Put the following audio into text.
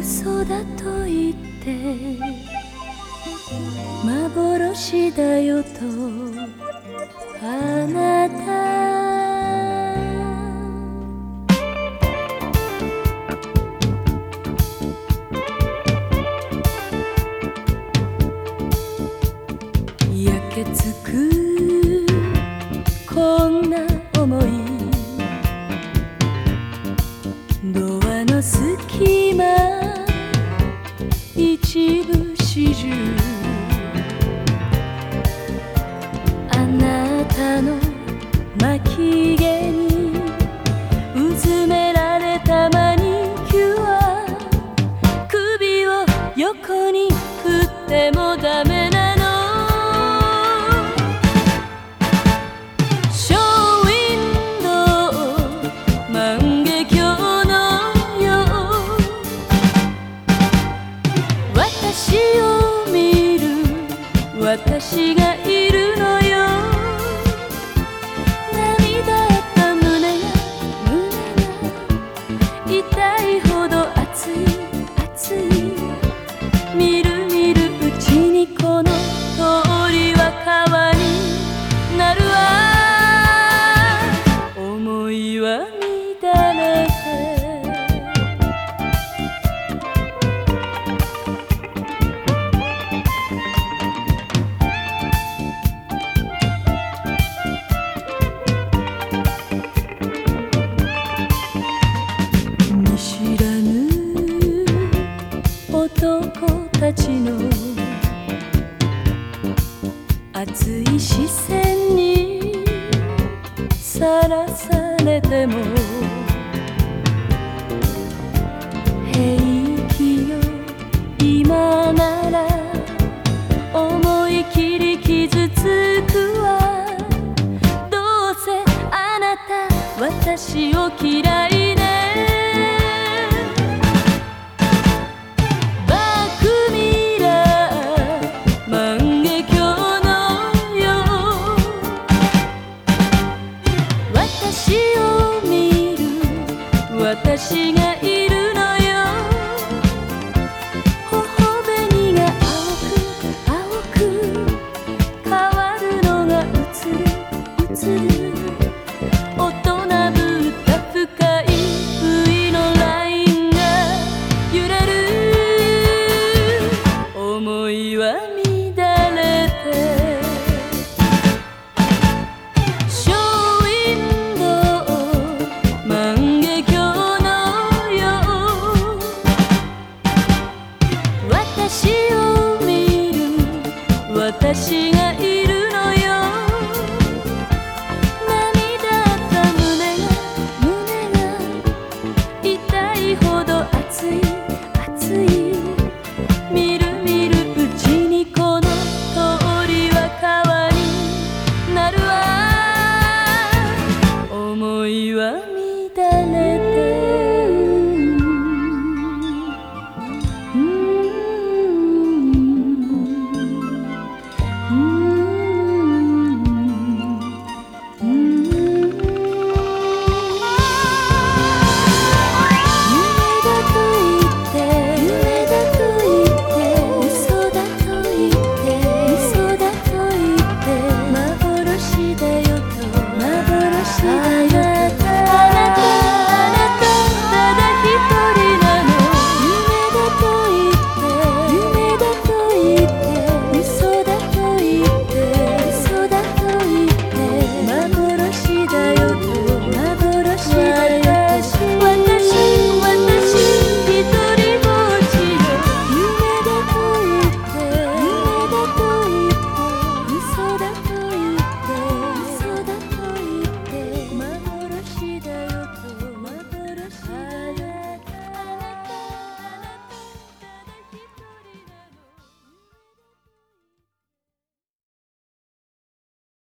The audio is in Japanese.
嘘だと言って幻だよとあなた。焼けつくこんな思い。ドアの隙間 you. 見る私がいるのよ。涙った胸が胸が痛いほど熱い。たちの熱い視線にさらされても平気よ今なら思い切り傷つくわ。どうせあなた私を嫌いる的泪